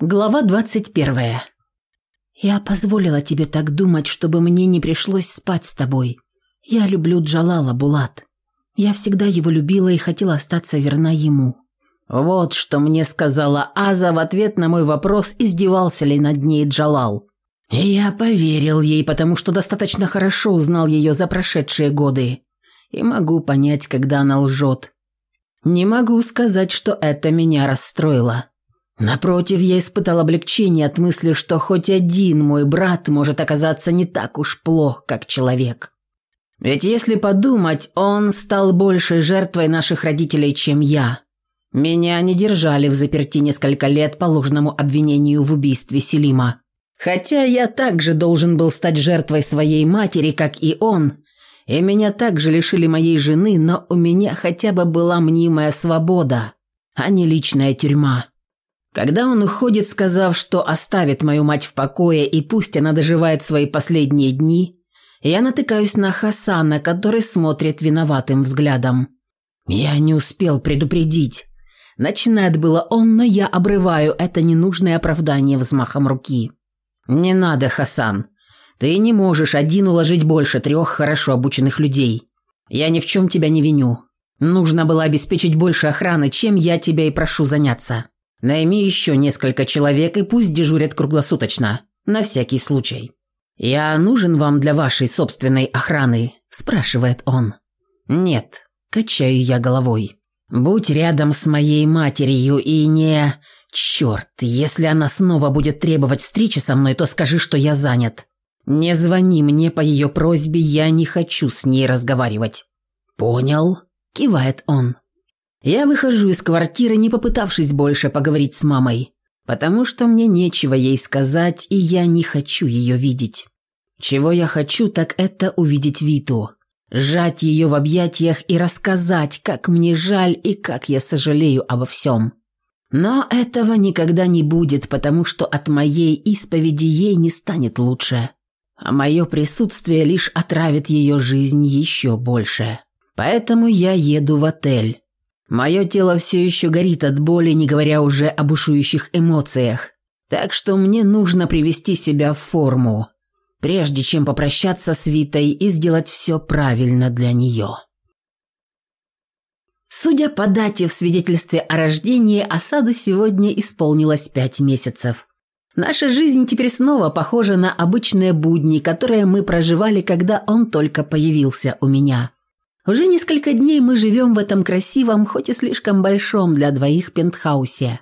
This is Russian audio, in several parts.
Глава двадцать первая. Я позволила тебе так думать, чтобы мне не пришлось спать с тобой. Я люблю Джалала, Булат. Я всегда его любила и хотела остаться верна ему. Вот что мне сказала Аза в ответ на мой вопрос, издевался ли над ней Джалал. И я поверил ей, потому что достаточно хорошо узнал ее за прошедшие годы. И могу понять, когда она лжет. Не могу сказать, что это меня расстроило. Напротив, я испытал облегчение от мысли, что хоть один мой брат может оказаться не так уж плох, как человек. Ведь если подумать, он стал большей жертвой наших родителей, чем я. Меня не держали в заперти несколько лет по ложному обвинению в убийстве Селима. Хотя я также должен был стать жертвой своей матери, как и он, и меня также лишили моей жены, но у меня хотя бы была мнимая свобода, а не личная тюрьма. Когда он уходит, сказав, что оставит мою мать в покое и пусть она доживает свои последние дни, я натыкаюсь на Хасана, который смотрит виноватым взглядом. Я не успел предупредить. Начинает было он, но я обрываю это ненужное оправдание взмахом руки. «Не надо, Хасан. Ты не можешь один уложить больше трех хорошо обученных людей. Я ни в чем тебя не виню. Нужно было обеспечить больше охраны, чем я тебя и прошу заняться. Найми еще несколько человек и пусть дежурят круглосуточно, на всякий случай. Я нужен вам для вашей собственной охраны?» – спрашивает он. «Нет», – качаю я головой. «Будь рядом с моей матерью и не...» «Черт, если она снова будет требовать встречи со мной, то скажи, что я занят. Не звони мне по ее просьбе, я не хочу с ней разговаривать». «Понял», – кивает он. Я выхожу из квартиры, не попытавшись больше поговорить с мамой, потому что мне нечего ей сказать, и я не хочу ее видеть. Чего я хочу, так это увидеть Виту, сжать ее в объятиях и рассказать, как мне жаль и как я сожалею обо всем. Но этого никогда не будет, потому что от моей исповеди ей не станет лучше, а мое присутствие лишь отравит ее жизнь еще больше. Поэтому я еду в отель Мое тело все еще горит от боли, не говоря уже об бушующих эмоциях. Так что мне нужно привести себя в форму, прежде чем попрощаться с Витой и сделать все правильно для нее. Судя по дате в свидетельстве о рождении, Осаду сегодня исполнилось пять месяцев. Наша жизнь теперь снова похожа на обычные будни, которые мы проживали, когда он только появился у меня. Уже несколько дней мы живем в этом красивом, хоть и слишком большом для двоих пентхаусе.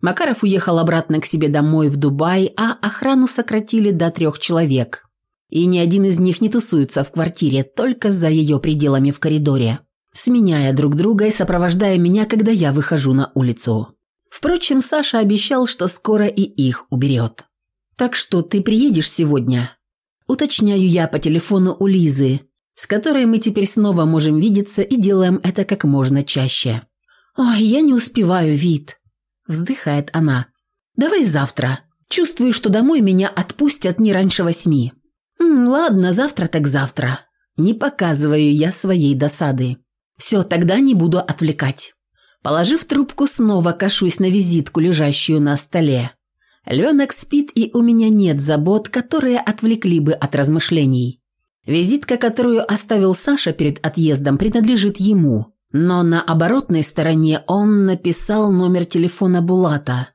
Макаров уехал обратно к себе домой в Дубай, а охрану сократили до трех человек. И ни один из них не тусуется в квартире, только за ее пределами в коридоре, сменяя друг друга и сопровождая меня, когда я выхожу на улицу. Впрочем, Саша обещал, что скоро и их уберет. «Так что, ты приедешь сегодня?» Уточняю я по телефону у Лизы, с которой мы теперь снова можем видеться и делаем это как можно чаще. «Ой, я не успеваю, вид», – вздыхает она. «Давай завтра. Чувствую, что домой меня отпустят не раньше восьми». «Ладно, завтра так завтра». Не показываю я своей досады. «Все, тогда не буду отвлекать». Положив трубку, снова кашусь на визитку, лежащую на столе. Львенок спит, и у меня нет забот, которые отвлекли бы от размышлений. Визитка, которую оставил Саша перед отъездом, принадлежит ему, но на оборотной стороне он написал номер телефона Булата,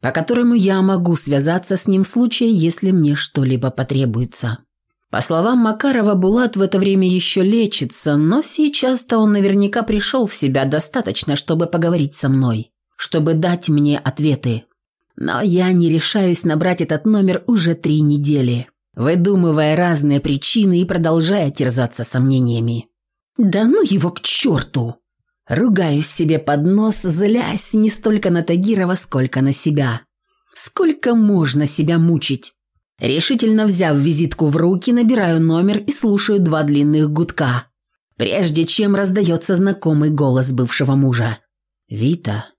по которому я могу связаться с ним в случае, если мне что-либо потребуется. По словам Макарова, Булат в это время еще лечится, но сейчас-то он наверняка пришел в себя достаточно, чтобы поговорить со мной, чтобы дать мне ответы. Но я не решаюсь набрать этот номер уже три недели выдумывая разные причины и продолжая терзаться сомнениями. «Да ну его к черту!» Ругаюсь себе под нос, злясь не столько на Тагирова, сколько на себя. Сколько можно себя мучить? Решительно взяв визитку в руки, набираю номер и слушаю два длинных гудка, прежде чем раздается знакомый голос бывшего мужа. «Вита?»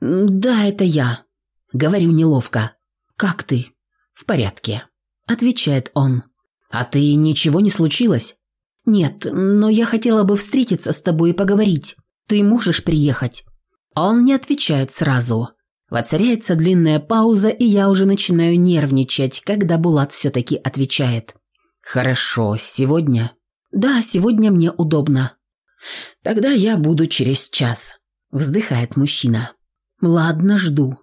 «Да, это я», — говорю неловко. «Как ты?» «В порядке» отвечает он. «А ты ничего не случилось?» «Нет, но я хотела бы встретиться с тобой и поговорить. Ты можешь приехать?» Он не отвечает сразу. Воцаряется длинная пауза, и я уже начинаю нервничать, когда Булат все-таки отвечает. «Хорошо, сегодня?» «Да, сегодня мне удобно». «Тогда я буду через час», – вздыхает мужчина. «Ладно, жду».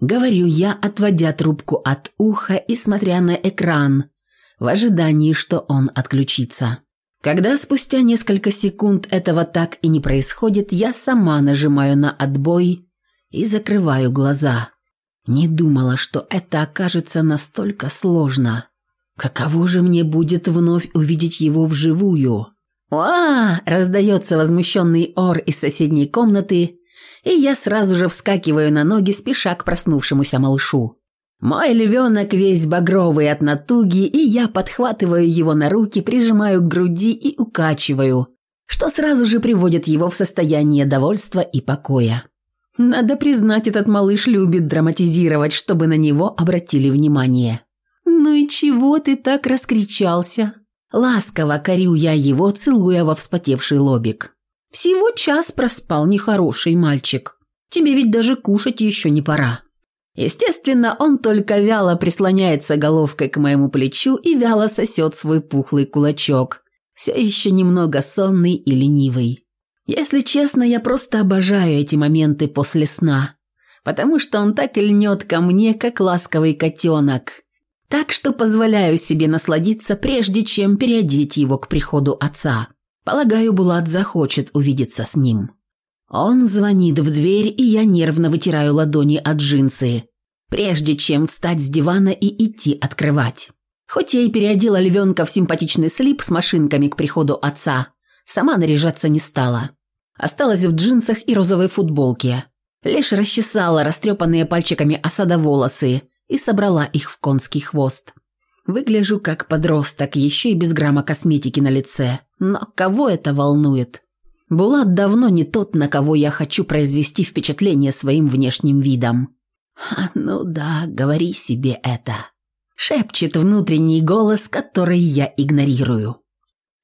Говорю я, отводя трубку от уха и смотря на экран, в ожидании, что он отключится. Когда спустя несколько секунд этого так и не происходит, я сама нажимаю на отбой и закрываю глаза. Не думала, что это окажется настолько сложно. Каково же мне будет вновь увидеть его вживую? «Уа!» – раздается возмущенный ор из соседней комнаты, и я сразу же вскакиваю на ноги, спеша к проснувшемуся малышу. Мой львенок весь багровый от натуги, и я подхватываю его на руки, прижимаю к груди и укачиваю, что сразу же приводит его в состояние довольства и покоя. Надо признать, этот малыш любит драматизировать, чтобы на него обратили внимание. «Ну и чего ты так раскричался?» Ласково корю я его, целуя во вспотевший лобик. «Всего час проспал нехороший мальчик. Тебе ведь даже кушать еще не пора». Естественно, он только вяло прислоняется головкой к моему плечу и вяло сосет свой пухлый кулачок, все еще немного сонный и ленивый. Если честно, я просто обожаю эти моменты после сна, потому что он так и льнет ко мне, как ласковый котенок. Так что позволяю себе насладиться, прежде чем переодеть его к приходу отца. Полагаю, Булат захочет увидеться с ним. Он звонит в дверь, и я нервно вытираю ладони от джинсы, прежде чем встать с дивана и идти открывать. Хоть я и переодела львенка в симпатичный слип с машинками к приходу отца, сама наряжаться не стала. Осталась в джинсах и розовой футболке. Лишь расчесала растрепанные пальчиками осада волосы и собрала их в конский хвост. Выгляжу как подросток, еще и без грамма косметики на лице. Но кого это волнует? Булат давно не тот, на кого я хочу произвести впечатление своим внешним видом. «А, «Ну да, говори себе это», — шепчет внутренний голос, который я игнорирую.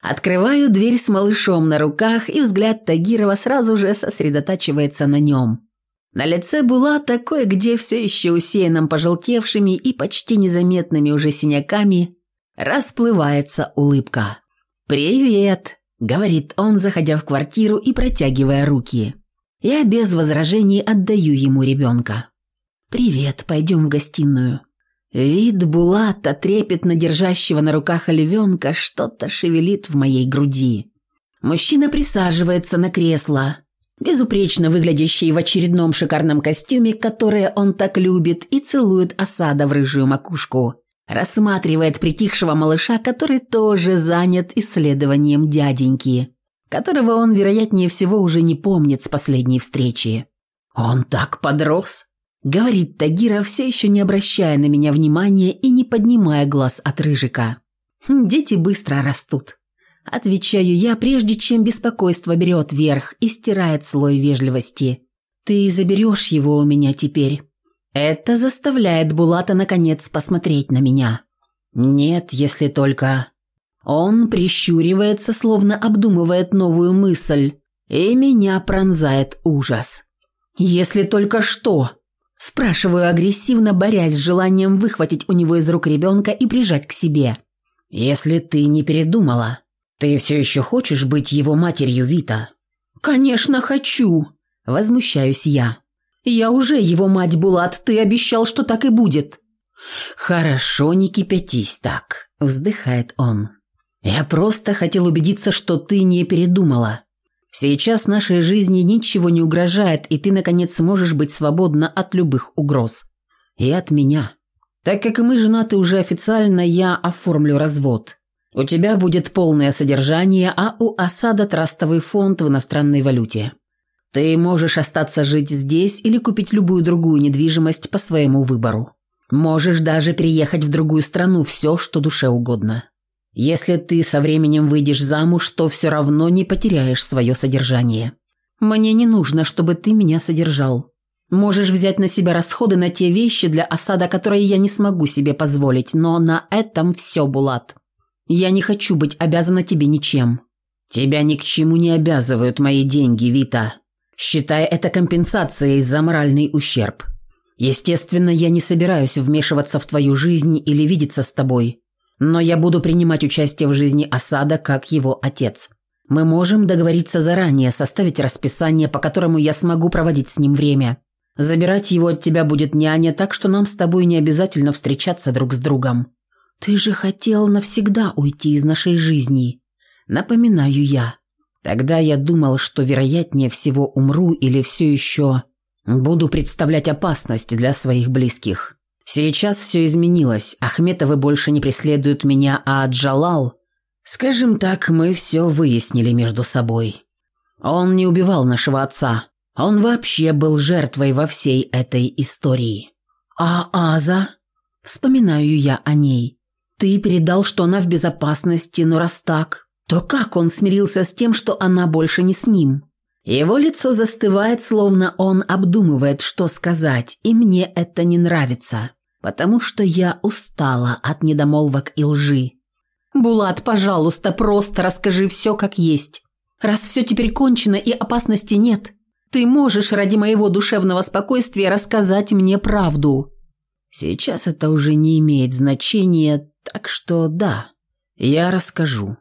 Открываю дверь с малышом на руках, и взгляд Тагирова сразу же сосредотачивается на нем. На лице была такое, где все еще усеянным пожелтевшими и почти незаметными уже синяками, расплывается улыбка. «Привет!» говорит он, заходя в квартиру и протягивая руки. Я без возражений отдаю ему ребенка. «Привет, пойдем в гостиную». Вид Булата, трепетно держащего на руках оливенка, что-то шевелит в моей груди. Мужчина присаживается на кресло, безупречно выглядящий в очередном шикарном костюме, которое он так любит, и целует осада в рыжую макушку рассматривает притихшего малыша, который тоже занят исследованием дяденьки, которого он, вероятнее всего, уже не помнит с последней встречи. «Он так подрос», — говорит Тагира, все еще не обращая на меня внимания и не поднимая глаз от Рыжика. «Хм, «Дети быстро растут», — отвечаю я, прежде чем беспокойство берет верх и стирает слой вежливости. «Ты заберешь его у меня теперь». Это заставляет Булата наконец посмотреть на меня. Нет, если только... Он прищуривается, словно обдумывает новую мысль, и меня пронзает ужас. «Если только что?» Спрашиваю агрессивно, борясь с желанием выхватить у него из рук ребенка и прижать к себе. «Если ты не передумала, ты все еще хочешь быть его матерью, Вита?» «Конечно хочу!» – возмущаюсь я. «Я уже его мать, Булат, ты обещал, что так и будет». «Хорошо, не кипятись так», – вздыхает он. «Я просто хотел убедиться, что ты не передумала. Сейчас нашей жизни ничего не угрожает, и ты, наконец, сможешь быть свободна от любых угроз. И от меня. Так как мы женаты уже официально, я оформлю развод. У тебя будет полное содержание, а у Осада трастовый фонд в иностранной валюте. Ты можешь остаться жить здесь или купить любую другую недвижимость по своему выбору. Можешь даже переехать в другую страну, все, что душе угодно. Если ты со временем выйдешь замуж, то все равно не потеряешь свое содержание. Мне не нужно, чтобы ты меня содержал. Можешь взять на себя расходы на те вещи для осада, которые я не смогу себе позволить, но на этом все, Булат. Я не хочу быть обязана тебе ничем. Тебя ни к чему не обязывают мои деньги, Вита. Считая это компенсацией за моральный ущерб. Естественно, я не собираюсь вмешиваться в твою жизнь или видеться с тобой, но я буду принимать участие в жизни Асада как его отец. Мы можем договориться заранее, составить расписание, по которому я смогу проводить с ним время. Забирать его от тебя будет няня, так что нам с тобой не обязательно встречаться друг с другом. Ты же хотел навсегда уйти из нашей жизни. Напоминаю я. Тогда я думал, что вероятнее всего умру или все еще буду представлять опасность для своих близких. Сейчас все изменилось. Ахметовы больше не преследуют меня, а Джалал... Скажем так, мы все выяснили между собой. Он не убивал нашего отца. Он вообще был жертвой во всей этой истории. А Аза? Вспоминаю я о ней. Ты передал, что она в безопасности, но раз так, то как он смирился с тем, что она больше не с ним? Его лицо застывает, словно он обдумывает, что сказать, и мне это не нравится, потому что я устала от недомолвок и лжи. «Булат, пожалуйста, просто расскажи все как есть. Раз все теперь кончено и опасности нет, ты можешь ради моего душевного спокойствия рассказать мне правду». Сейчас это уже не имеет значения, так что да, я расскажу.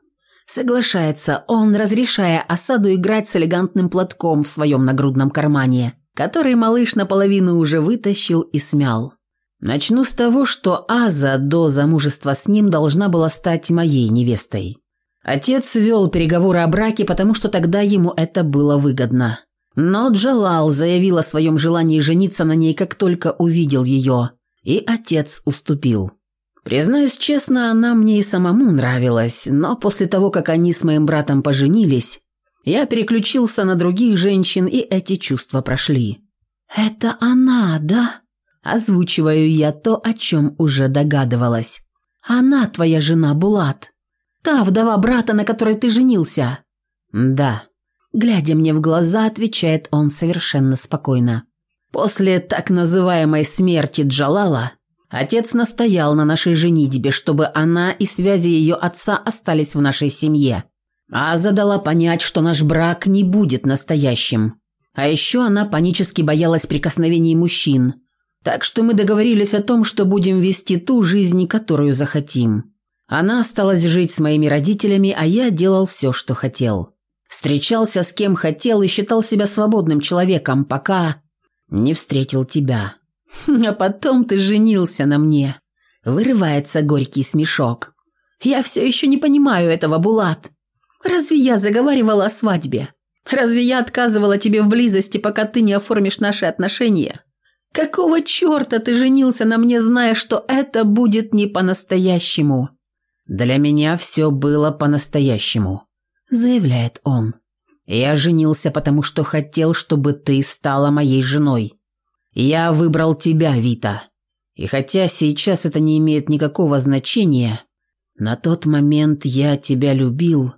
Соглашается он, разрешая осаду играть с элегантным платком в своем нагрудном кармане, который малыш наполовину уже вытащил и смял. Начну с того, что Аза до замужества с ним должна была стать моей невестой. Отец вел переговоры о браке, потому что тогда ему это было выгодно. Но Джалал заявил о своем желании жениться на ней, как только увидел ее, и отец уступил. Признаюсь честно, она мне и самому нравилась, но после того, как они с моим братом поженились, я переключился на других женщин, и эти чувства прошли. «Это она, да?» Озвучиваю я то, о чем уже догадывалась. «Она твоя жена, Булат. Та вдова брата, на которой ты женился?» «Да». Глядя мне в глаза, отвечает он совершенно спокойно. После так называемой смерти Джалала Отец настоял на нашей женитьбе, чтобы она и связи ее отца остались в нашей семье. А задала понять, что наш брак не будет настоящим. А еще она панически боялась прикосновений мужчин. Так что мы договорились о том, что будем вести ту жизнь, которую захотим. Она осталась жить с моими родителями, а я делал все, что хотел. Встречался с кем хотел и считал себя свободным человеком, пока не встретил тебя. А потом ты женился на мне. Вырывается горький смешок. Я все еще не понимаю этого, Булат. Разве я заговаривала о свадьбе? Разве я отказывала тебе в близости, пока ты не оформишь наши отношения? Какого черта ты женился на мне, зная, что это будет не по-настоящему? Для меня все было по-настоящему, заявляет он. Я женился, потому что хотел, чтобы ты стала моей женой. Я выбрал тебя, Вита. И хотя сейчас это не имеет никакого значения, на тот момент я тебя любил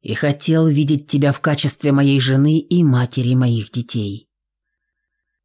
и хотел видеть тебя в качестве моей жены и матери моих детей.